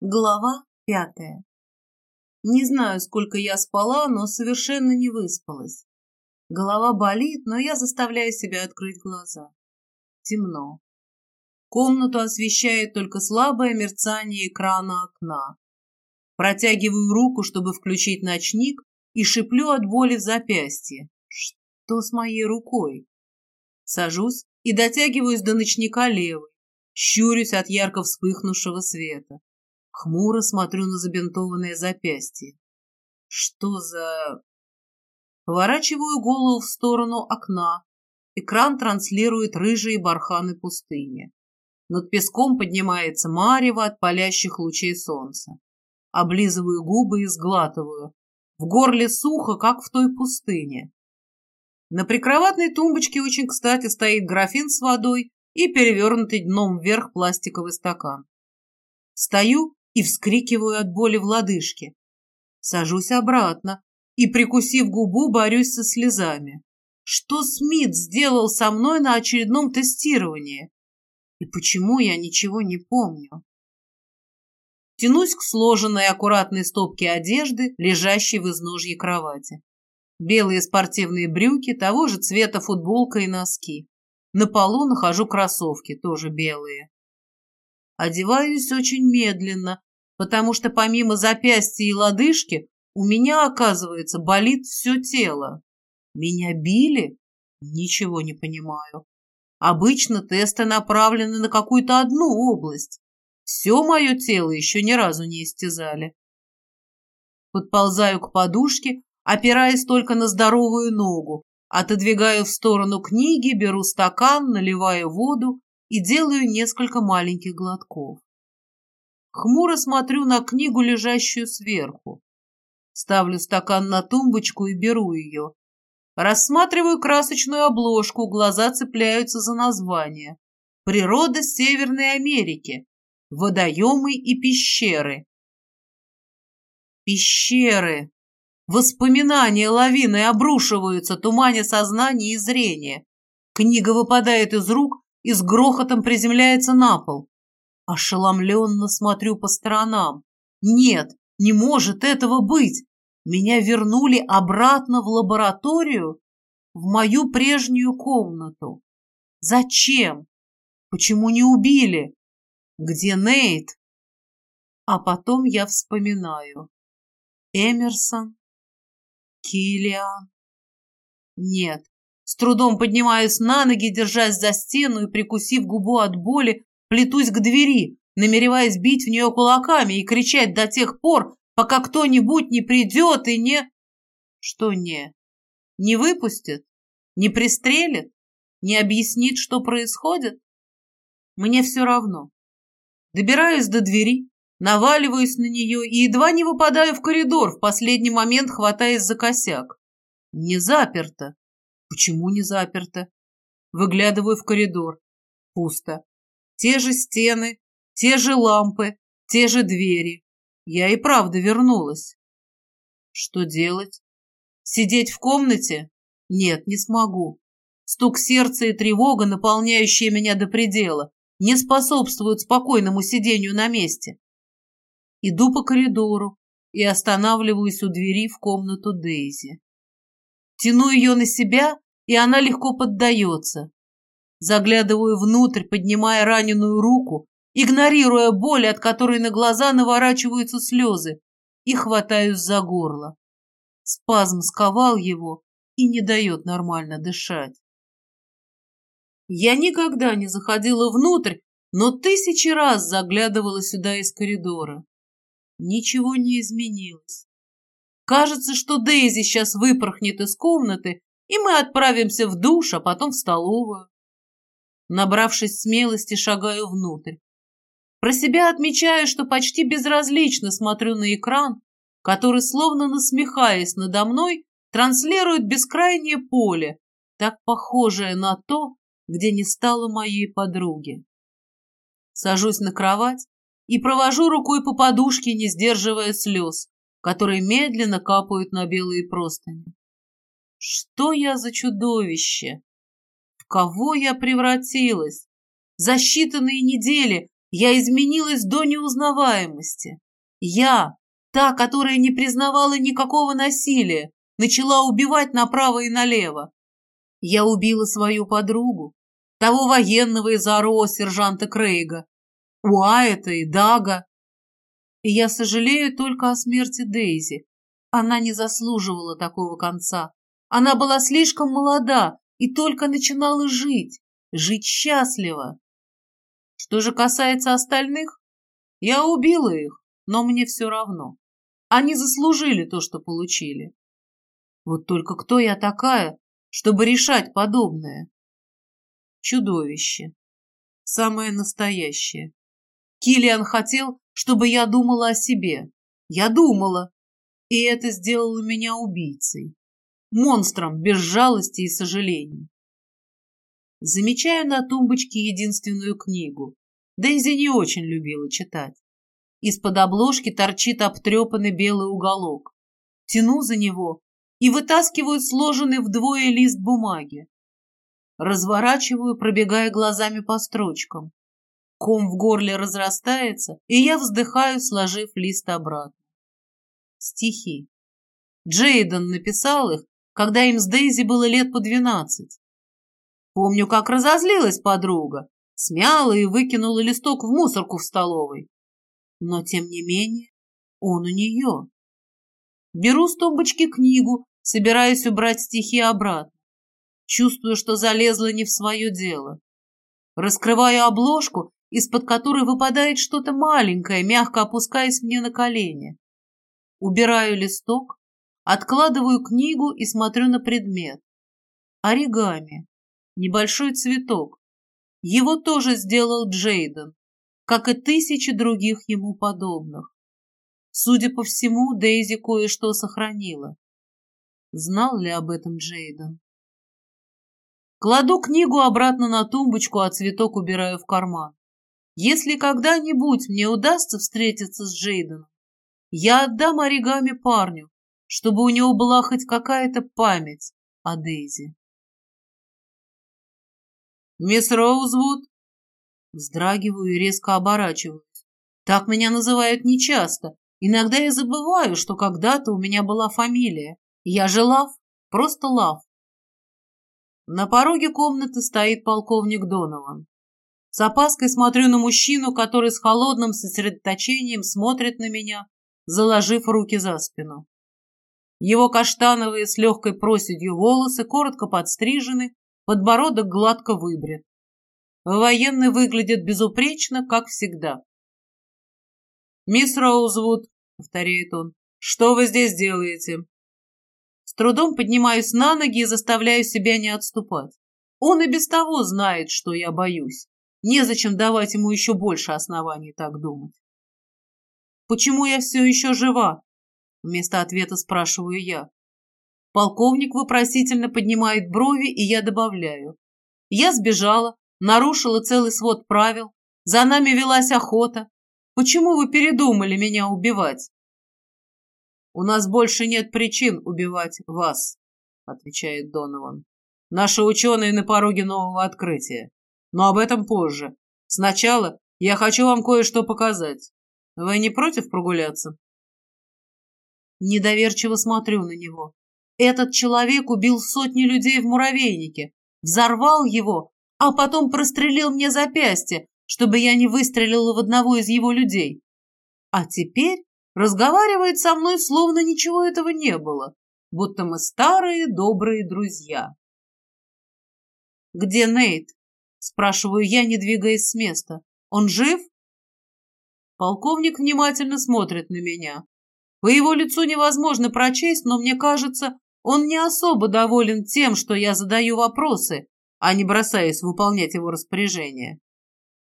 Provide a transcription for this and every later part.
Глава пятая. Не знаю, сколько я спала, но совершенно не выспалась. Голова болит, но я заставляю себя открыть глаза. Темно. Комнату освещает только слабое мерцание экрана окна. Протягиваю руку, чтобы включить ночник, и шиплю от боли в запястье. Что с моей рукой? Сажусь и дотягиваюсь до ночника левой, щурюсь от ярко вспыхнувшего света. Хмуро смотрю на забинтованное запястье. Что за... Поворачиваю голову в сторону окна. Экран транслирует рыжие барханы пустыни. Над песком поднимается марево от палящих лучей солнца. Облизываю губы и сглатываю. В горле сухо, как в той пустыне. На прикроватной тумбочке очень кстати стоит графин с водой и перевернутый дном вверх пластиковый стакан. Стою и вскрикиваю от боли в лодыжке. Сажусь обратно и, прикусив губу, борюсь со слезами. Что Смит сделал со мной на очередном тестировании? И почему я ничего не помню? Тянусь к сложенной аккуратной стопке одежды, лежащей в изножье кровати. Белые спортивные брюки, того же цвета футболка и носки. На полу нахожу кроссовки, тоже белые. Одеваюсь очень медленно, потому что помимо запястья и лодыжки у меня, оказывается, болит все тело. Меня били? Ничего не понимаю. Обычно тесты направлены на какую-то одну область. Все мое тело еще ни разу не истязали. Подползаю к подушке, опираясь только на здоровую ногу, отодвигаю в сторону книги, беру стакан, наливаю воду и делаю несколько маленьких глотков. Хмуро смотрю на книгу, лежащую сверху. Ставлю стакан на тумбочку и беру ее. Рассматриваю красочную обложку, глаза цепляются за название. Природа Северной Америки. Водоемы и пещеры. Пещеры. Воспоминания лавиной обрушиваются, туманя сознание и зрение. Книга выпадает из рук и с грохотом приземляется на пол. Ошеломленно смотрю по сторонам. Нет, не может этого быть. Меня вернули обратно в лабораторию, в мою прежнюю комнату. Зачем? Почему не убили? Где Нейт? А потом я вспоминаю. Эмерсон, Киллиан. Нет, с трудом поднимаюсь на ноги, держась за стену и прикусив губу от боли, Плетусь к двери, намереваясь бить в нее кулаками и кричать до тех пор, пока кто-нибудь не придет и не... Что не? Не выпустит? Не пристрелит? Не объяснит, что происходит? Мне все равно. Добираюсь до двери, наваливаюсь на нее и едва не выпадаю в коридор, в последний момент хватаясь за косяк. Не заперто. Почему не заперто? Выглядываю в коридор. Пусто. Те же стены, те же лампы, те же двери. Я и правда вернулась. Что делать? Сидеть в комнате? Нет, не смогу. Стук сердца и тревога, наполняющие меня до предела, не способствуют спокойному сидению на месте. Иду по коридору и останавливаюсь у двери в комнату Дейзи. Тяну ее на себя, и она легко поддается. Заглядываю внутрь, поднимая раненую руку, игнорируя боль, от которой на глаза наворачиваются слезы, и хватаюсь за горло. Спазм сковал его и не дает нормально дышать. Я никогда не заходила внутрь, но тысячи раз заглядывала сюда из коридора. Ничего не изменилось. Кажется, что Дейзи сейчас выпорхнет из комнаты, и мы отправимся в душ, а потом в столовую. Набравшись смелости, шагаю внутрь. Про себя отмечаю, что почти безразлично смотрю на экран, который, словно насмехаясь надо мной, транслирует бескрайнее поле, так похожее на то, где не стало моей подруги. Сажусь на кровать и провожу рукой по подушке, не сдерживая слез, которые медленно капают на белые простыни. Что я за чудовище? Кого я превратилась? За считанные недели Я изменилась до неузнаваемости. Я, та, которая не признавала никакого насилия, начала убивать направо и налево. Я убила свою подругу, того военного из АРО сержанта Крейга, Уайта и Дага. И я сожалею только о смерти Дейзи. Она не заслуживала такого конца. Она была слишком молода и только начинала жить, жить счастливо. Что же касается остальных, я убила их, но мне все равно. Они заслужили то, что получили. Вот только кто я такая, чтобы решать подобное? Чудовище. Самое настоящее. Килиан хотел, чтобы я думала о себе. Я думала. И это сделало меня убийцей. Монстром без жалости и сожалений. Замечаю на тумбочке единственную книгу. Дейзи не очень любила читать. Из-под обложки торчит обтрепанный белый уголок. Тяну за него и вытаскиваю сложенный вдвое лист бумаги. Разворачиваю, пробегая глазами по строчкам. Ком в горле разрастается, и я вздыхаю, сложив лист обратно. Стихи. Джейден написал их, когда им с Дейзи было лет по двенадцать. Помню, как разозлилась подруга, смяла и выкинула листок в мусорку в столовой. Но, тем не менее, он у нее. Беру с тумбочки книгу, собираюсь убрать стихи обратно. Чувствую, что залезла не в свое дело. Раскрываю обложку, из-под которой выпадает что-то маленькое, мягко опускаясь мне на колени. Убираю листок, откладываю книгу и смотрю на предмет. Оригами небольшой цветок. Его тоже сделал Джейден, как и тысячи других ему подобных. Судя по всему, Дейзи кое-что сохранила. Знал ли об этом Джейден? Кладу книгу обратно на тумбочку, а цветок убираю в карман. Если когда-нибудь мне удастся встретиться с Джейденом, я отдам оригами парню, чтобы у него была хоть какая-то память о Дейзи. «Мисс Роузвуд?» Вздрагиваю и резко оборачиваюсь. Так меня называют нечасто. Иногда я забываю, что когда-то у меня была фамилия. Я же Лав, просто Лав. На пороге комнаты стоит полковник Донован. С опаской смотрю на мужчину, который с холодным сосредоточением смотрит на меня, заложив руки за спину. Его каштановые с легкой проседью волосы коротко подстрижены подбородок гладко выбрит. Военный выглядит безупречно, как всегда. «Мисс Роузвуд», — повторяет он, — «что вы здесь делаете?» С трудом поднимаюсь на ноги и заставляю себя не отступать. Он и без того знает, что я боюсь. Незачем давать ему еще больше оснований так думать. «Почему я все еще жива?» Вместо ответа спрашиваю я. Полковник вопросительно поднимает брови, и я добавляю. Я сбежала, нарушила целый свод правил, за нами велась охота. Почему вы передумали меня убивать? У нас больше нет причин убивать вас, отвечает Донован. Наши ученые на пороге нового открытия. Но об этом позже. Сначала я хочу вам кое-что показать. Вы не против прогуляться? Недоверчиво смотрю на него. Этот человек убил сотни людей в муравейнике, взорвал его, а потом прострелил мне запястье, чтобы я не выстрелила в одного из его людей. А теперь разговаривает со мной, словно ничего этого не было, будто мы старые добрые друзья. «Где Нейт?» – спрашиваю я, не двигаясь с места. «Он жив?» Полковник внимательно смотрит на меня. По его лицу невозможно прочесть, но мне кажется, он не особо доволен тем, что я задаю вопросы, а не бросаюсь выполнять его распоряжение.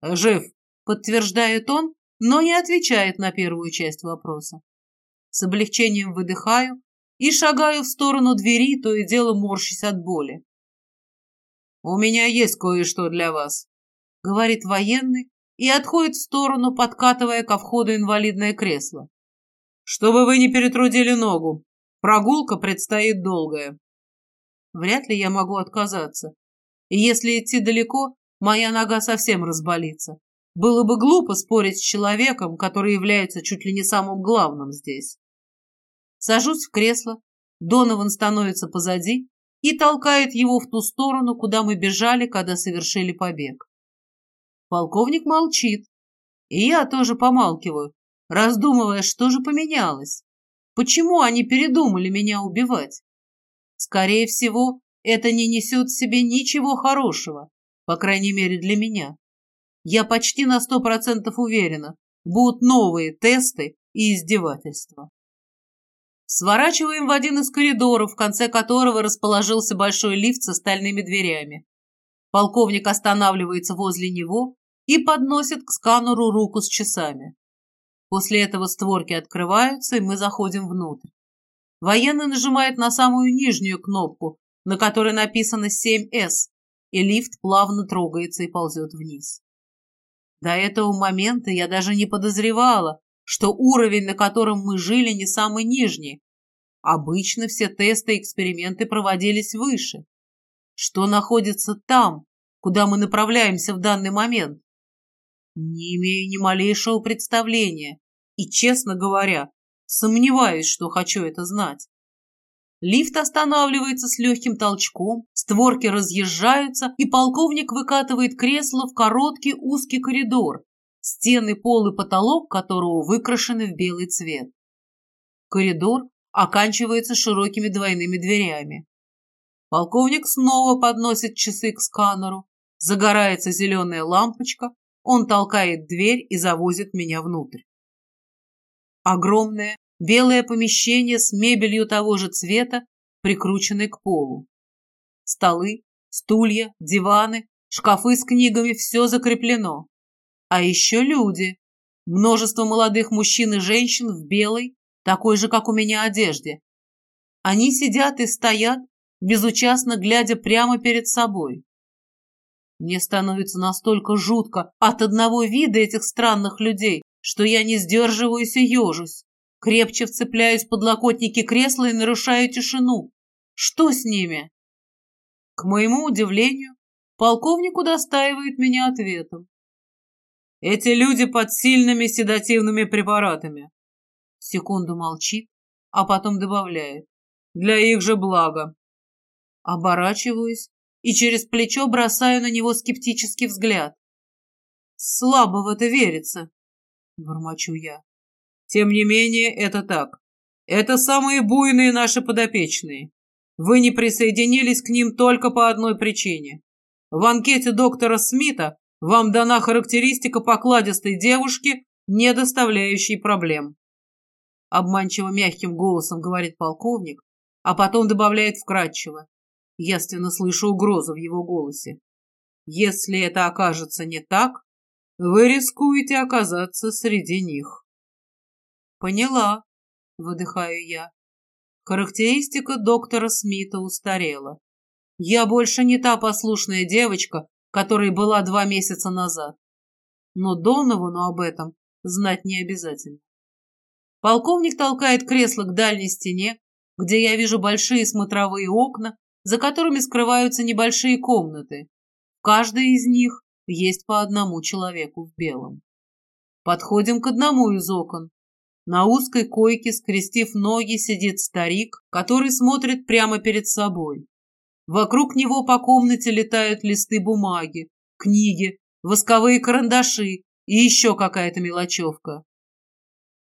«Жив», — подтверждает он, но не отвечает на первую часть вопроса. С облегчением выдыхаю и шагаю в сторону двери, то и дело морщись от боли. «У меня есть кое-что для вас», — говорит военный и отходит в сторону, подкатывая ко входу инвалидное кресло. «Чтобы вы не перетрудили ногу, Прогулка предстоит долгая. Вряд ли я могу отказаться. И если идти далеко, моя нога совсем разболится. Было бы глупо спорить с человеком, который является чуть ли не самым главным здесь. Сажусь в кресло, Донован становится позади и толкает его в ту сторону, куда мы бежали, когда совершили побег. Полковник молчит, и я тоже помалкиваю, раздумывая, что же поменялось. Почему они передумали меня убивать? Скорее всего, это не несет в себе ничего хорошего, по крайней мере для меня. Я почти на сто процентов уверена, будут новые тесты и издевательства. Сворачиваем в один из коридоров, в конце которого расположился большой лифт с остальными дверями. Полковник останавливается возле него и подносит к сканеру руку с часами. После этого створки открываются, и мы заходим внутрь. Военный нажимает на самую нижнюю кнопку, на которой написано 7С, и лифт плавно трогается и ползет вниз. До этого момента я даже не подозревала, что уровень, на котором мы жили, не самый нижний. Обычно все тесты и эксперименты проводились выше. Что находится там, куда мы направляемся в данный момент? Не имею ни малейшего представления и, честно говоря, сомневаюсь, что хочу это знать. Лифт останавливается с легким толчком, створки разъезжаются, и полковник выкатывает кресло в короткий узкий коридор, стены, пол и потолок которого выкрашены в белый цвет. Коридор оканчивается широкими двойными дверями. Полковник снова подносит часы к сканеру, загорается зеленая лампочка, он толкает дверь и завозит меня внутрь. Огромное, Белое помещение с мебелью того же цвета, прикрученной к полу. Столы, стулья, диваны, шкафы с книгами – все закреплено. А еще люди. Множество молодых мужчин и женщин в белой, такой же, как у меня, одежде. Они сидят и стоят, безучастно глядя прямо перед собой. Мне становится настолько жутко от одного вида этих странных людей, что я не сдерживаюсь и ежусь. Крепче вцепляюсь в подлокотники кресла и нарушаю тишину. Что с ними? К моему удивлению, полковник удостаивает меня ответом. Эти люди под сильными седативными препаратами. Секунду молчит, а потом добавляет. Для их же блага. Оборачиваюсь и через плечо бросаю на него скептический взгляд. Слабо в это верится, бормочу я. Тем не менее, это так. Это самые буйные наши подопечные. Вы не присоединились к ним только по одной причине. В анкете доктора Смита вам дана характеристика покладистой девушки, не доставляющей проблем. Обманчиво мягким голосом говорит полковник, а потом добавляет вкратчиво. Яственно слышу угрозу в его голосе. Если это окажется не так, вы рискуете оказаться среди них. «Поняла», — выдыхаю я. Характеристика доктора Смита устарела. Я больше не та послушная девочка, которой была два месяца назад. Но Доновану об этом знать не обязательно. Полковник толкает кресло к дальней стене, где я вижу большие смотровые окна, за которыми скрываются небольшие комнаты. В каждой из них есть по одному человеку в белом. Подходим к одному из окон. На узкой койке, скрестив ноги, сидит старик, который смотрит прямо перед собой. Вокруг него по комнате летают листы бумаги, книги, восковые карандаши и еще какая-то мелочевка.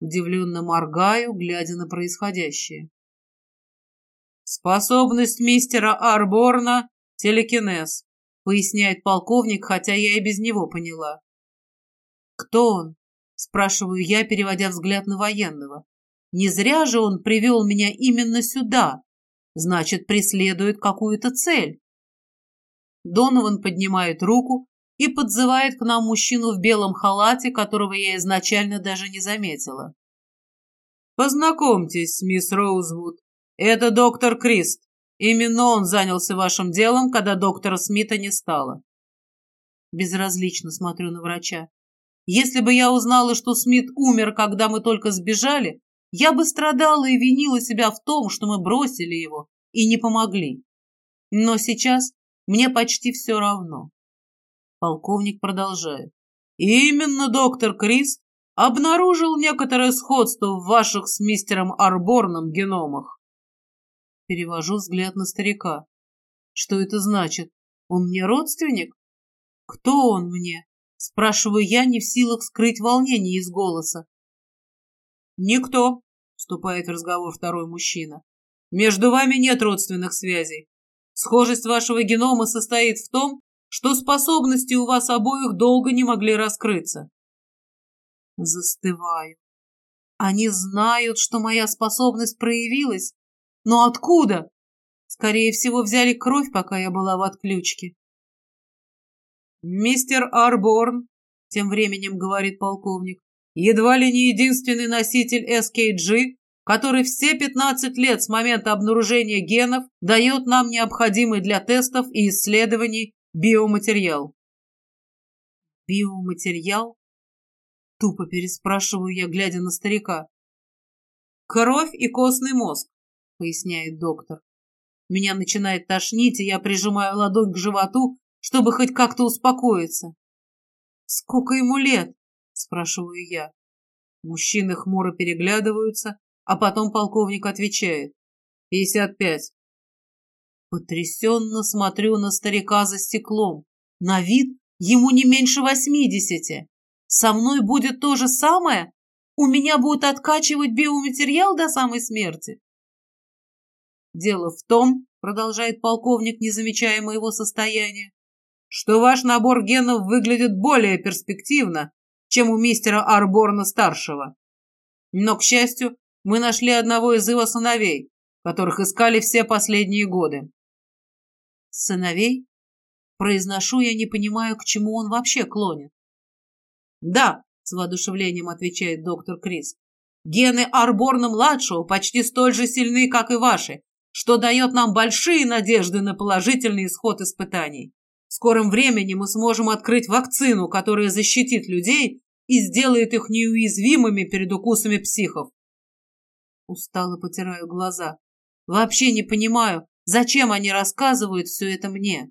Удивленно моргаю, глядя на происходящее. «Способность мистера Арборна — телекинез», — поясняет полковник, хотя я и без него поняла. «Кто он?» Спрашиваю я, переводя взгляд на военного. Не зря же он привел меня именно сюда. Значит, преследует какую-то цель. Донован поднимает руку и подзывает к нам мужчину в белом халате, которого я изначально даже не заметила. «Познакомьтесь, мисс Роузвуд. Это доктор Крист. Именно он занялся вашим делом, когда доктора Смита не стало». Безразлично смотрю на врача. Если бы я узнала, что Смит умер, когда мы только сбежали, я бы страдала и винила себя в том, что мы бросили его и не помогли. Но сейчас мне почти все равно. Полковник продолжает. Именно доктор Крис обнаружил некоторое сходство в ваших с мистером Арборном геномах. Перевожу взгляд на старика. Что это значит? Он мне родственник? Кто он мне? Спрашиваю я, не в силах скрыть волнение из голоса. Никто, вступает в разговор второй мужчина. Между вами нет родственных связей. Схожесть вашего генома состоит в том, что способности у вас обоих долго не могли раскрыться. Застываю. Они знают, что моя способность проявилась, но откуда? Скорее всего, взяли кровь, пока я была в отключке. «Мистер Арборн», — тем временем говорит полковник, едва ли не единственный носитель SKG, который все 15 лет с момента обнаружения генов дает нам необходимый для тестов и исследований биоматериал. Биоматериал? Тупо переспрашиваю я, глядя на старика. Кровь и костный мозг, поясняет доктор. Меня начинает тошнить, и я прижимаю ладонь к животу, чтобы хоть как-то успокоиться. «Сколько ему лет?» – спрашиваю я. Мужчины хмуро переглядываются, а потом полковник отвечает. «Пятьдесят пять». Потрясенно смотрю на старика за стеклом. На вид ему не меньше восьмидесяти. Со мной будет то же самое? У меня будут откачивать биоматериал до самой смерти? Дело в том, продолжает полковник, не замечая моего состояния, что ваш набор генов выглядит более перспективно, чем у мистера Арборна-старшего. Но, к счастью, мы нашли одного из его сыновей, которых искали все последние годы. Сыновей? Произношу я, не понимаю, к чему он вообще клонит. Да, с воодушевлением отвечает доктор Крис. Гены Арборна-младшего почти столь же сильны, как и ваши, что дает нам большие надежды на положительный исход испытаний. В скором времени мы сможем открыть вакцину, которая защитит людей и сделает их неуязвимыми перед укусами психов. Устало потираю глаза. Вообще не понимаю, зачем они рассказывают все это мне.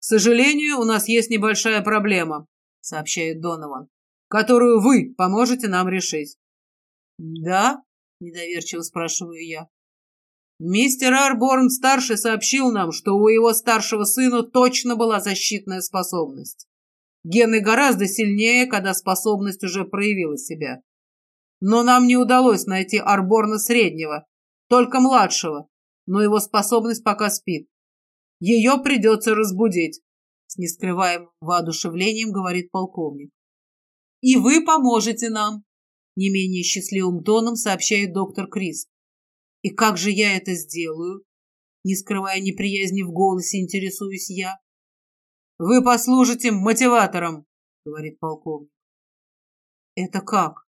К сожалению, у нас есть небольшая проблема, сообщает Донован, которую вы поможете нам решить. Да? Недоверчиво спрашиваю я. Мистер Арборн-старший сообщил нам, что у его старшего сына точно была защитная способность. Гены гораздо сильнее, когда способность уже проявила себя. Но нам не удалось найти Арборна среднего, только младшего, но его способность пока спит. Ее придется разбудить, с нескрываемым воодушевлением говорит полковник. И вы поможете нам, не менее счастливым тоном сообщает доктор Крис. И как же я это сделаю? Не скрывая неприязни в голосе, интересуюсь я. Вы послужите мотиватором, говорит полковник. Это как?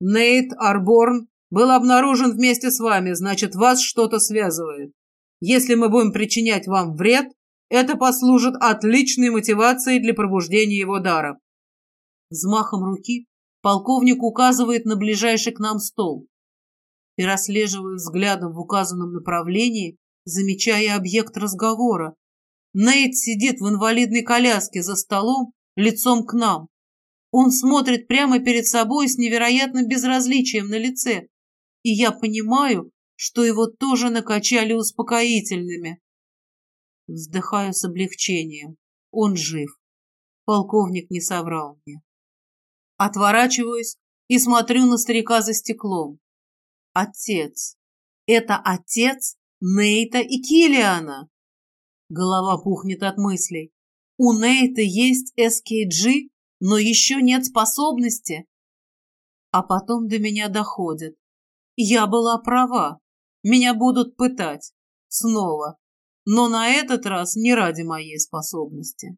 Нейт Арборн был обнаружен вместе с вами, значит, вас что-то связывает. Если мы будем причинять вам вред, это послужит отличной мотивацией для пробуждения его дара. Взмахом руки полковник указывает на ближайший к нам стол и расслеживаю взглядом в указанном направлении, замечая объект разговора. Нейт сидит в инвалидной коляске за столом, лицом к нам. Он смотрит прямо перед собой с невероятным безразличием на лице, и я понимаю, что его тоже накачали успокоительными. Вздыхаю с облегчением. Он жив. Полковник не соврал мне. Отворачиваюсь и смотрю на старика за стеклом. Отец. Это отец Нейта и Килиана. Голова пухнет от мыслей. У Нейта есть СКГ, но еще нет способности. А потом до меня доходит. Я была права. Меня будут пытать. Снова. Но на этот раз не ради моей способности.